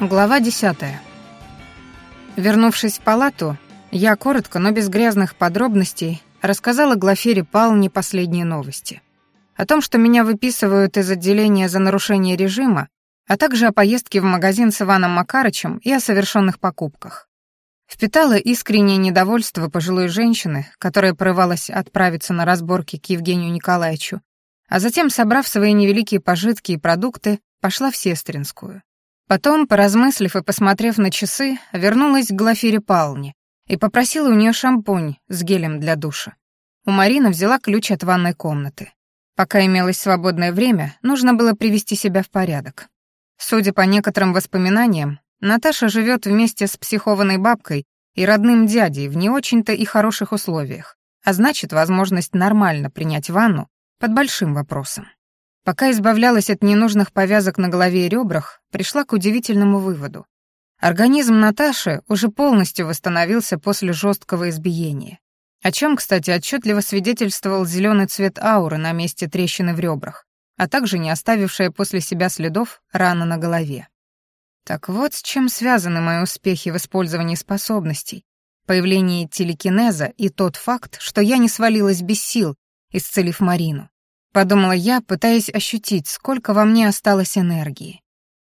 Глава 10. Вернувшись в палату, я коротко, но без грязных подробностей рассказала Глафире Палне последние новости. О том, что меня выписывают из отделения за нарушение режима, а также о поездке в магазин с Иваном Макарычем и о совершенных покупках. Впитала искреннее недовольство пожилой женщины, которая порывалась отправиться на разборки к Евгению Николаевичу, а затем, собрав свои невеликие пожитки и продукты, пошла в Сестринскую. Потом, поразмыслив и посмотрев на часы, вернулась к Глафире Павловне и попросила у нее шампунь с гелем для душа. У Марины взяла ключ от ванной комнаты. Пока имелось свободное время, нужно было привести себя в порядок. Судя по некоторым воспоминаниям, Наташа живет вместе с психованной бабкой и родным дядей в не очень-то и хороших условиях, а значит, возможность нормально принять ванну под большим вопросом. Пока избавлялась от ненужных повязок на голове и ребрах, пришла к удивительному выводу. Организм Наташи уже полностью восстановился после жесткого избиения. О чем, кстати, отчетливо свидетельствовал зеленый цвет ауры на месте трещины в ребрах, а также не оставившая после себя следов рана на голове. Так вот с чем связаны мои успехи в использовании способностей, появление телекинеза и тот факт, что я не свалилась без сил, исцелив Марину. Подумала я, пытаясь ощутить, сколько во мне осталось энергии.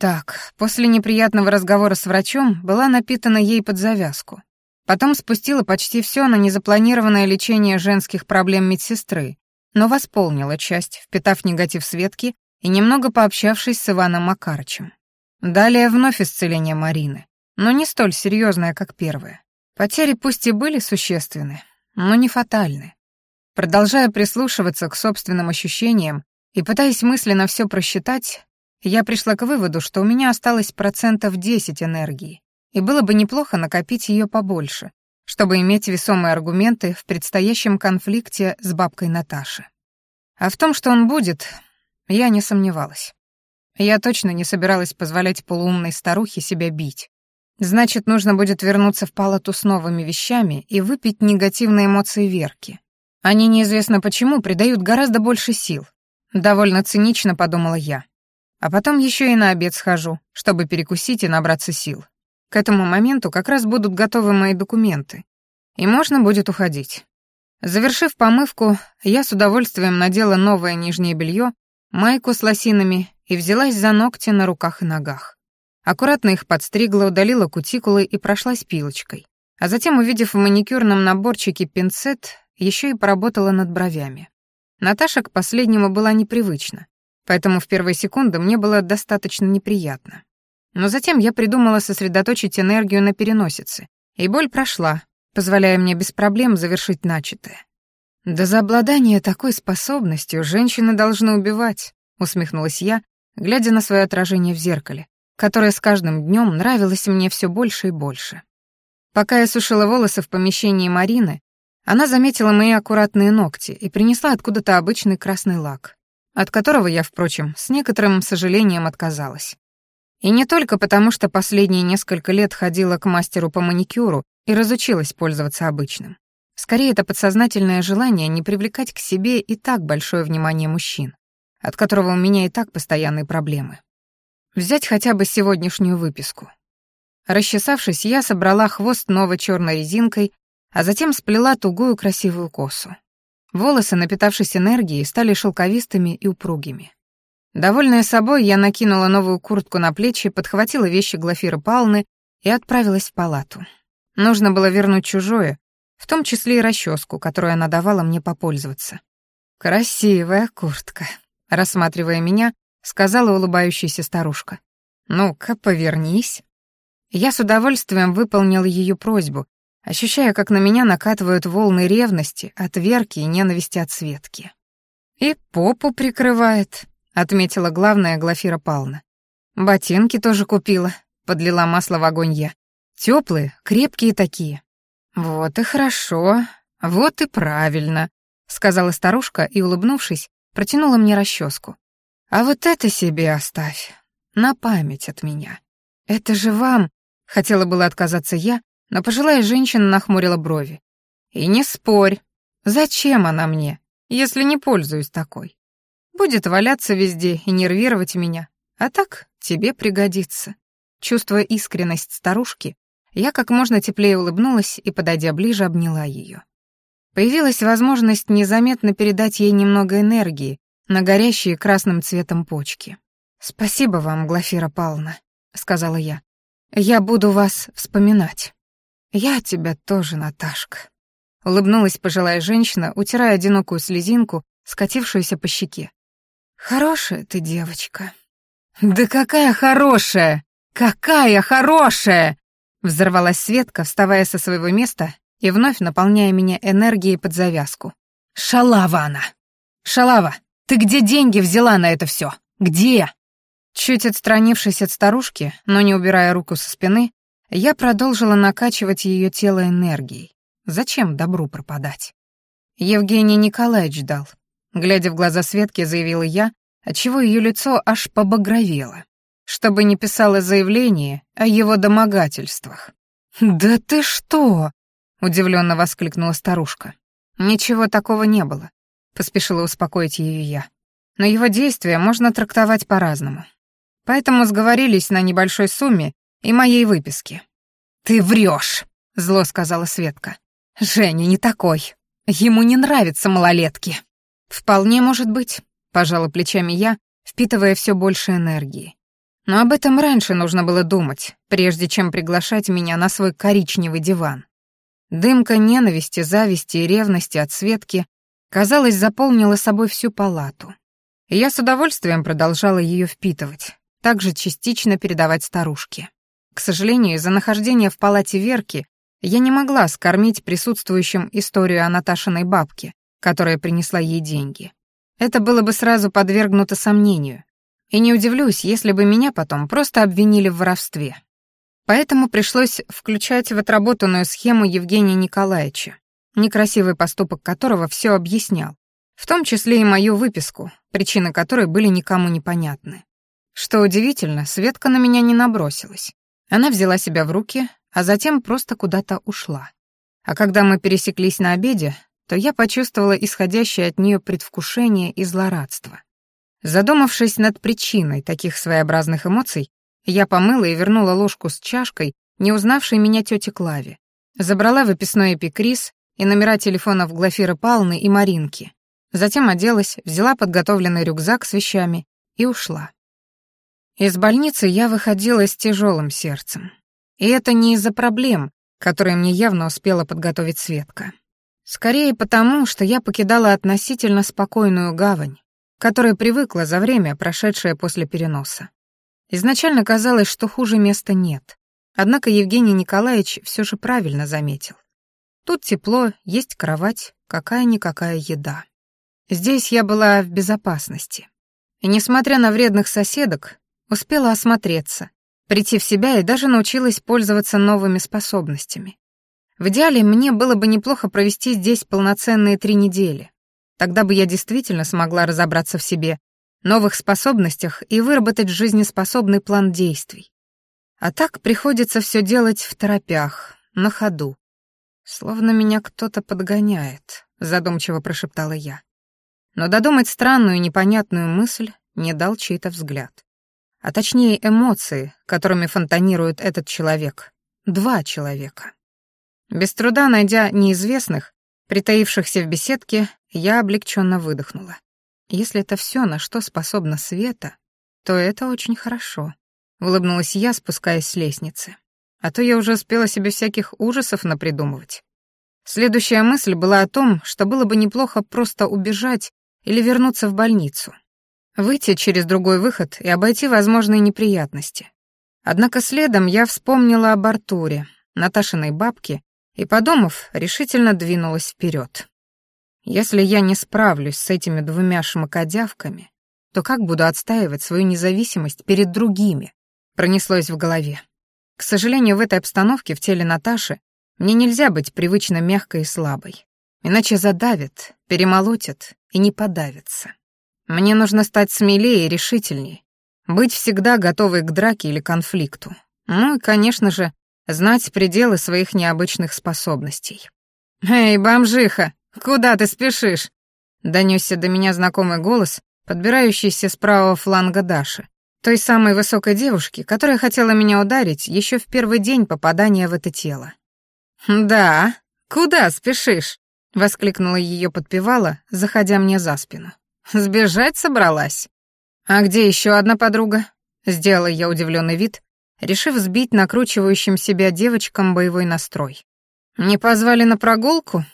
Так, после неприятного разговора с врачом была напитана ей под завязку. Потом спустила почти все на незапланированное лечение женских проблем медсестры, но восполнила часть, впитав негатив Светки и немного пообщавшись с Иваном Макарычем. Далее вновь исцеление Марины, но не столь серьезное, как первое. Потери пусть и были существенны, но не фатальны. Продолжая прислушиваться к собственным ощущениям и пытаясь мысленно все просчитать, я пришла к выводу, что у меня осталось процентов 10 энергии, и было бы неплохо накопить ее побольше, чтобы иметь весомые аргументы в предстоящем конфликте с бабкой Наташи. А в том, что он будет, я не сомневалась. Я точно не собиралась позволять полуумной старухе себя бить. Значит, нужно будет вернуться в палату с новыми вещами и выпить негативные эмоции Верки. Они неизвестно почему придают гораздо больше сил. Довольно цинично подумала я. А потом еще и на обед схожу, чтобы перекусить и набраться сил. К этому моменту как раз будут готовы мои документы. И можно будет уходить. Завершив помывку, я с удовольствием надела новое нижнее белье, майку с лосинами и взялась за ногти на руках и ногах. Аккуратно их подстригла, удалила кутикулы и прошлась пилочкой. А затем, увидев в маникюрном наборчике пинцет, еще и поработала над бровями. Наташа к последнему была непривычна, поэтому в первые секунды мне было достаточно неприятно. Но затем я придумала сосредоточить энергию на переносице, и боль прошла, позволяя мне без проблем завершить начатое. «Да за обладание такой способностью женщины должны убивать», — усмехнулась я, глядя на свое отражение в зеркале, которое с каждым днем нравилось мне все больше и больше. Пока я сушила волосы в помещении Марины, она заметила мои аккуратные ногти и принесла откуда-то обычный красный лак, от которого я, впрочем, с некоторым сожалением отказалась. И не только потому, что последние несколько лет ходила к мастеру по маникюру и разучилась пользоваться обычным. Скорее, это подсознательное желание не привлекать к себе и так большое внимание мужчин, от которого у меня и так постоянные проблемы. Взять хотя бы сегодняшнюю выписку. Расчесавшись, я собрала хвост новой черной резинкой а затем сплела тугую красивую косу. Волосы, напитавшись энергией, стали шелковистыми и упругими. Довольная собой, я накинула новую куртку на плечи, подхватила вещи Глафиры Палны и отправилась в палату. Нужно было вернуть чужое, в том числе и расческу, которую она давала мне попользоваться. «Красивая куртка», — рассматривая меня, сказала улыбающаяся старушка. «Ну-ка, повернись». Я с удовольствием выполнил ее просьбу ощущая, как на меня накатывают волны ревности, отверки и ненависти от Светки. «И попу прикрывает», — отметила главная Глафира Павловна. «Ботинки тоже купила», — подлила масло в огонь я. «Тёплые, крепкие такие». «Вот и хорошо, вот и правильно», — сказала старушка и, улыбнувшись, протянула мне расческу. «А вот это себе оставь, на память от меня. Это же вам...» — хотела было отказаться я, но пожилая женщина нахмурила брови. «И не спорь. Зачем она мне, если не пользуюсь такой? Будет валяться везде и нервировать меня. А так тебе пригодится. чувствуя искренность старушки, я как можно теплее улыбнулась и, подойдя ближе, обняла ее. Появилась возможность незаметно передать ей немного энергии на горящие красным цветом почки. «Спасибо вам, Глафира Павловна», — сказала я. «Я буду вас вспоминать». «Я тебя тоже, Наташка», — улыбнулась пожилая женщина, утирая одинокую слезинку, скатившуюся по щеке. «Хорошая ты девочка». «Да какая хорошая! Какая хорошая!» Взорвалась Светка, вставая со своего места и вновь наполняя меня энергией под завязку. «Шалава она! Шалава, ты где деньги взяла на это все? Где?» Чуть отстранившись от старушки, но не убирая руку со спины, я продолжила накачивать ее тело энергией. Зачем добру пропадать? Евгений Николаевич ждал. Глядя в глаза Светки, заявила я, отчего ее лицо аж побагровело, чтобы не писала заявление о его домогательствах. «Да ты что?» — удивленно воскликнула старушка. «Ничего такого не было», — поспешила успокоить ее я. «Но его действия можно трактовать по-разному. Поэтому сговорились на небольшой сумме и моей выписке». «Ты врешь», — зло сказала Светка. «Женя не такой. Ему не нравятся малолетки». «Вполне может быть», — пожала плечами я, впитывая все больше энергии. Но об этом раньше нужно было думать, прежде чем приглашать меня на свой коричневый диван. Дымка ненависти, зависти и ревности от Светки, казалось, заполнила собой всю палату. И я с удовольствием продолжала ее впитывать, также частично передавать старушке. К сожалению, из-за нахождения в палате Верки я не могла скормить присутствующим историю о Наташиной бабке, которая принесла ей деньги. Это было бы сразу подвергнуто сомнению. И не удивлюсь, если бы меня потом просто обвинили в воровстве. Поэтому пришлось включать в отработанную схему Евгения Николаевича, некрасивый поступок которого все объяснял, в том числе и мою выписку, причины которой были никому непонятны. Что удивительно, Светка на меня не набросилась. Она взяла себя в руки, а затем просто куда-то ушла. А когда мы пересеклись на обеде, то я почувствовала исходящее от нее предвкушение и злорадство. Задумавшись над причиной таких своеобразных эмоций, я помыла и вернула ложку с чашкой, не узнавшей меня тете Клаве. Забрала выписной эпикриз и номера телефонов Глафиры Павловны и Маринки. Затем оделась, взяла подготовленный рюкзак с вещами и ушла. Из больницы я выходила с тяжелым сердцем. И это не из-за проблем, которые мне явно успела подготовить Светка. Скорее потому, что я покидала относительно спокойную гавань, которая привыкла за время, прошедшее после переноса. Изначально казалось, что хуже места нет. Однако Евгений Николаевич все же правильно заметил. Тут тепло, есть кровать, какая-никакая еда. Здесь я была в безопасности. И несмотря на вредных соседок, Успела осмотреться, прийти в себя и даже научилась пользоваться новыми способностями. В идеале мне было бы неплохо провести здесь полноценные три недели. Тогда бы я действительно смогла разобраться в себе, новых способностях и выработать жизнеспособный план действий. А так приходится все делать в торопях, на ходу. Словно меня кто-то подгоняет, задумчиво прошептала я. Но додумать странную непонятную мысль не дал чей-то взгляд а точнее эмоции, которыми фонтанирует этот человек. Два человека. Без труда найдя неизвестных, притаившихся в беседке, я облегченно выдохнула. Если это все, на что способна Света, то это очень хорошо. Улыбнулась я, спускаясь с лестницы. А то я уже успела себе всяких ужасов напридумывать. Следующая мысль была о том, что было бы неплохо просто убежать или вернуться в больницу. Выйти через другой выход и обойти возможные неприятности. Однако следом я вспомнила об Артуре, Наташиной бабке, и, подумав, решительно двинулась вперед. Если я не справлюсь с этими двумя шмакодявками, то как буду отстаивать свою независимость перед другими? Пронеслось в голове. К сожалению, в этой обстановке в теле Наташи мне нельзя быть привычно мягкой и слабой. Иначе задавят, перемолотят и не подавятся. Мне нужно стать смелее и решительнее, быть всегда готовой к драке или конфликту. Ну и, конечно же, знать пределы своих необычных способностей. «Эй, бомжиха, куда ты спешишь?» Донесся до меня знакомый голос, подбирающийся с правого фланга Даши, Той самой высокой девушки, которая хотела меня ударить еще в первый день попадания в это тело. «Да, куда спешишь?» — воскликнула ее подпевала, заходя мне за спину. «Сбежать собралась?» «А где еще одна подруга?» — сделала я удивленный вид, решив сбить накручивающим себя девочкам боевой настрой. «Не позвали на прогулку?»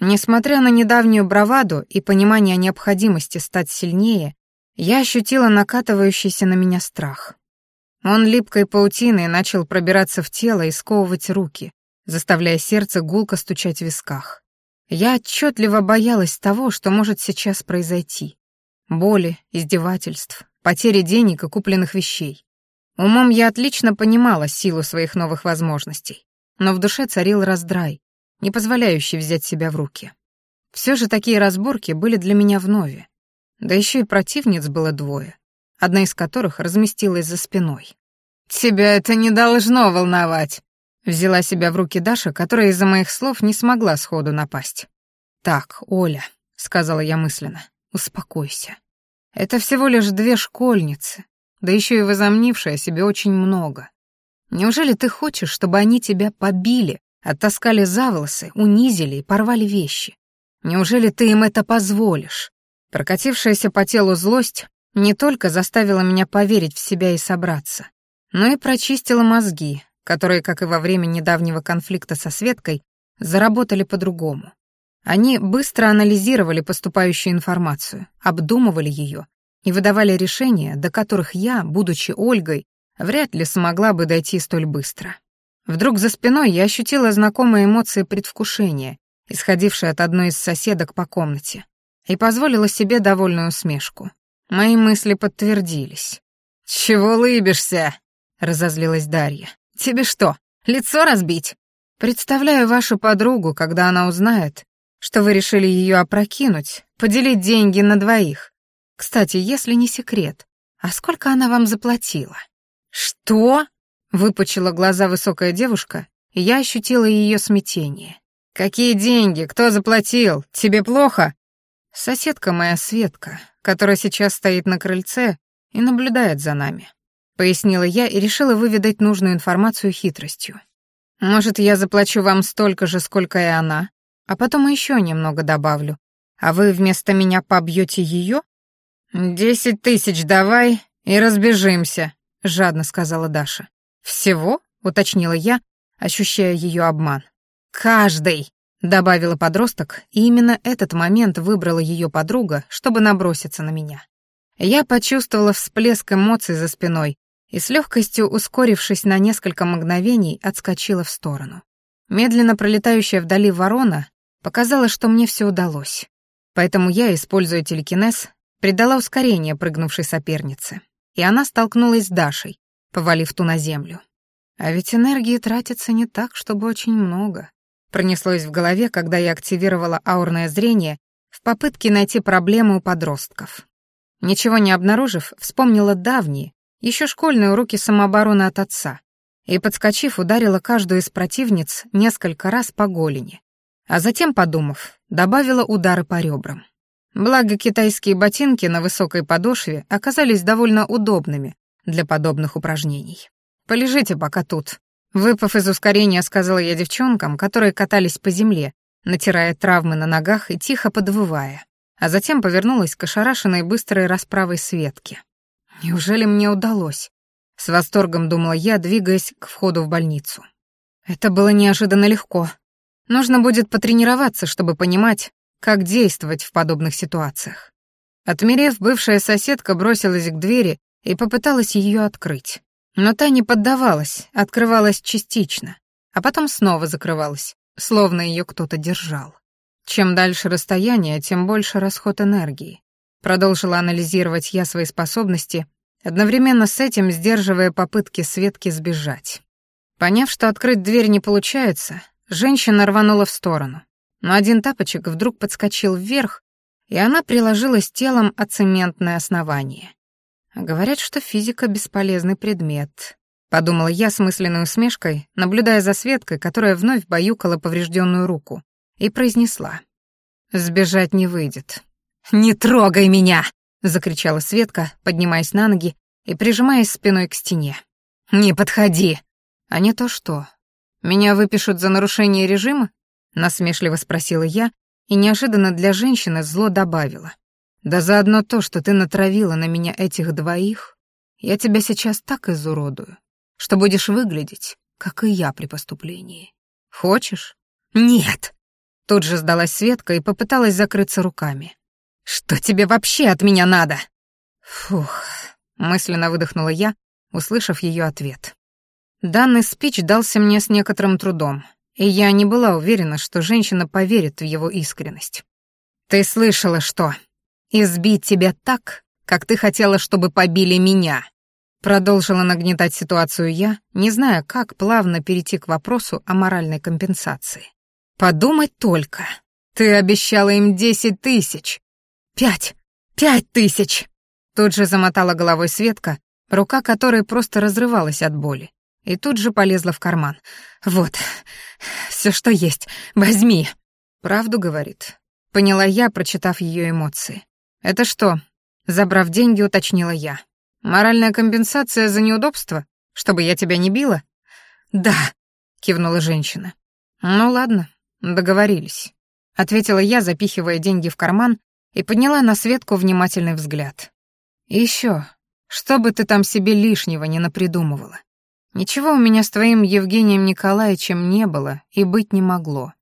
Несмотря на недавнюю браваду и понимание необходимости стать сильнее, я ощутила накатывающийся на меня страх. Он липкой паутиной начал пробираться в тело и сковывать руки, заставляя сердце гулко стучать в висках. Я отчетливо боялась того, что может сейчас произойти. Боли, издевательств, потери денег и купленных вещей. Умом я отлично понимала силу своих новых возможностей, но в душе царил раздрай, не позволяющий взять себя в руки. Все же такие разборки были для меня вновь. Да еще и противниц было двое, одна из которых разместилась за спиной. «Тебя это не должно волновать», — взяла себя в руки Даша, которая из-за моих слов не смогла сходу напасть. «Так, Оля», — сказала я мысленно, — «успокойся. Это всего лишь две школьницы, да еще и возомнившие о себе очень много. Неужели ты хочешь, чтобы они тебя побили, оттаскали за волосы, унизили и порвали вещи? Неужели ты им это позволишь? Прокатившаяся по телу злость не только заставила меня поверить в себя и собраться, но и прочистила мозги, которые, как и во время недавнего конфликта со Светкой, заработали по-другому. Они быстро анализировали поступающую информацию, обдумывали ее и выдавали решения, до которых я, будучи Ольгой, вряд ли смогла бы дойти столь быстро. Вдруг за спиной я ощутила знакомые эмоции предвкушения, исходившие от одной из соседок по комнате и позволила себе довольную усмешку. Мои мысли подтвердились. «Чего лыбишься?» — разозлилась Дарья. «Тебе что, лицо разбить?» «Представляю вашу подругу, когда она узнает, что вы решили ее опрокинуть, поделить деньги на двоих. Кстати, если не секрет, а сколько она вам заплатила?» «Что?» — выпучила глаза высокая девушка, и я ощутила ее смятение. «Какие деньги? Кто заплатил? Тебе плохо?» Соседка моя Светка, которая сейчас стоит на крыльце и наблюдает за нами. Пояснила я и решила выведать нужную информацию хитростью. Может, я заплачу вам столько же, сколько и она, а потом еще немного добавлю. А вы вместо меня побьете ее? «Десять тысяч давай и разбежимся», — жадно сказала Даша. «Всего?» — уточнила я, ощущая ее обман. «Каждый!» добавила подросток, и именно этот момент выбрала ее подруга, чтобы наброситься на меня. Я почувствовала всплеск эмоций за спиной и с легкостью, ускорившись на несколько мгновений, отскочила в сторону. Медленно пролетающая вдали ворона показала, что мне все удалось. Поэтому я, используя телекинез, придала ускорение прыгнувшей сопернице, и она столкнулась с Дашей, повалив ту на землю. А ведь энергии тратится не так, чтобы очень много. Пронеслось в голове, когда я активировала аурное зрение в попытке найти проблему у подростков. Ничего не обнаружив, вспомнила давние, еще школьные уроки самообороны от отца и, подскочив, ударила каждую из противниц несколько раз по голени, а затем, подумав, добавила удары по ребрам. Благо, китайские ботинки на высокой подошве оказались довольно удобными для подобных упражнений. «Полежите пока тут», Выпав из ускорения, сказала я девчонкам, которые катались по земле, натирая травмы на ногах и тихо подвывая, а затем повернулась к ошарашенной быстрой расправой Светке. Неужели мне удалось? С восторгом думала я, двигаясь к входу в больницу. Это было неожиданно легко. Нужно будет потренироваться, чтобы понимать, как действовать в подобных ситуациях. Отмерев, бывшая соседка бросилась к двери и попыталась ее открыть. Но та не поддавалась, открывалась частично, а потом снова закрывалась, словно ее кто-то держал. Чем дальше расстояние, тем больше расход энергии. Продолжила анализировать я свои способности, одновременно с этим сдерживая попытки Светки сбежать. Поняв, что открыть дверь не получается, женщина рванула в сторону. Но один тапочек вдруг подскочил вверх, и она приложилась телом о цементное основание. Говорят, что физика — бесполезный предмет. Подумала я с мысленной усмешкой, наблюдая за Светкой, которая вновь баюкала поврежденную руку, и произнесла. «Сбежать не выйдет». «Не трогай меня!» — закричала Светка, поднимаясь на ноги и прижимаясь спиной к стене. «Не подходи!» «А не то что? Меня выпишут за нарушение режима?» — насмешливо спросила я, и неожиданно для женщины зло добавила. «Да заодно то, что ты натравила на меня этих двоих, я тебя сейчас так изуродую, что будешь выглядеть, как и я при поступлении. Хочешь?» «Нет!» Тут же сдалась Светка и попыталась закрыться руками. «Что тебе вообще от меня надо?» «Фух», — мысленно выдохнула я, услышав ее ответ. Данный спич дался мне с некоторым трудом, и я не была уверена, что женщина поверит в его искренность. «Ты слышала, что? Избить тебя так, как ты хотела, чтобы побили меня!» Продолжила нагнетать ситуацию я, не зная, как плавно перейти к вопросу о моральной компенсации. «Подумать только! Ты обещала им десять тысяч!» «Пять! Пять тысяч!» Тут же замотала головой Светка, рука которой просто разрывалась от боли, и тут же полезла в карман. «Вот, все, что есть, возьми!» «Правду говорит», — поняла я, прочитав ее эмоции. «Это что?» — забрав деньги, уточнила я. «Моральная компенсация за неудобство? Чтобы я тебя не била?» «Да», — кивнула женщина. «Ну ладно, договорились», — ответила я, запихивая деньги в карман и подняла на Светку внимательный взгляд. «И еще, что бы ты там себе лишнего не напридумывала. Ничего у меня с твоим Евгением Николаевичем не было и быть не могло.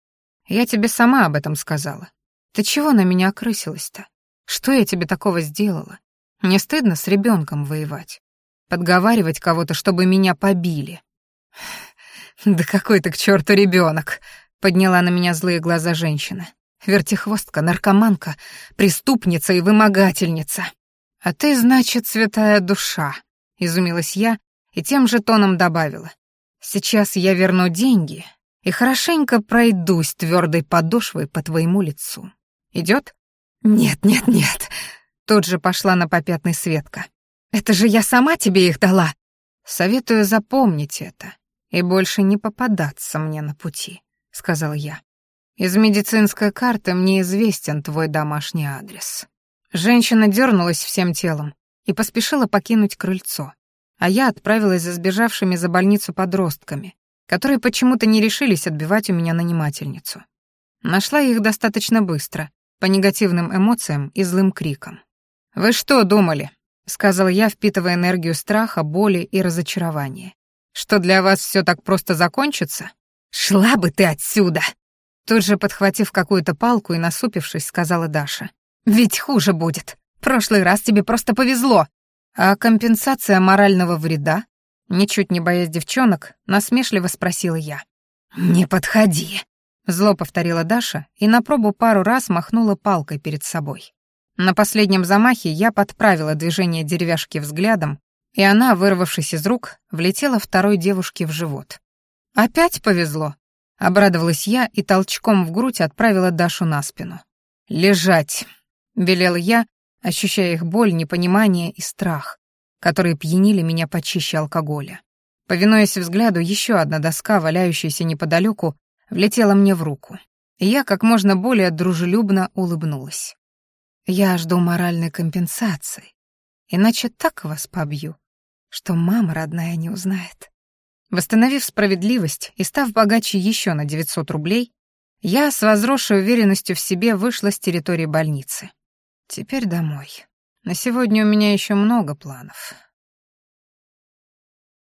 Я тебе сама об этом сказала. Ты чего на меня окрысилась-то? Что я тебе такого сделала? Не стыдно с ребенком воевать? Подговаривать кого-то, чтобы меня побили? Да какой ты к черту ребенок! Подняла на меня злые глаза женщина. Вертихвостка, наркоманка, преступница и вымогательница. А ты, значит, святая душа, изумилась я и тем же тоном добавила. Сейчас я верну деньги и хорошенько пройдусь твердой подошвой по твоему лицу. Идет? Нет, нет, нет. Тут же пошла на попятный Светка. Это же я сама тебе их дала. Советую запомнить это и больше не попадаться мне на пути, сказал я. Из медицинской карты мне известен твой домашний адрес. Женщина дернулась всем телом и поспешила покинуть крыльцо, а я отправилась за сбежавшими за больницу подростками, которые почему-то не решились отбивать у меня нанимательницу. Нашла их достаточно быстро, по негативным эмоциям и злым крикам. «Вы что думали?» — сказал я, впитывая энергию страха, боли и разочарования. «Что для вас все так просто закончится? Шла бы ты отсюда!» Тут же, подхватив какую-то палку и насупившись, сказала Даша. «Ведь хуже будет. Прошлый раз тебе просто повезло. А компенсация морального вреда?» Ничуть не боясь девчонок, насмешливо спросила я. «Не подходи», — зло повторила Даша и на пробу пару раз махнула палкой перед собой. На последнем замахе я подправила движение деревяшки взглядом, и она, вырвавшись из рук, влетела второй девушке в живот. «Опять повезло», Обрадовалась я и толчком в грудь отправила Дашу на спину. «Лежать!» — велела я, ощущая их боль, непонимание и страх, которые пьянили меня почище алкоголя. Повинуясь взгляду, еще одна доска, валяющаяся неподалеку, влетела мне в руку, и я как можно более дружелюбно улыбнулась. «Я жду моральной компенсации, иначе так вас побью, что мама родная не узнает». Восстановив справедливость и став богаче еще на 900 рублей, я с возросшей уверенностью в себе вышла с территории больницы. Теперь домой. На сегодня у меня еще много планов.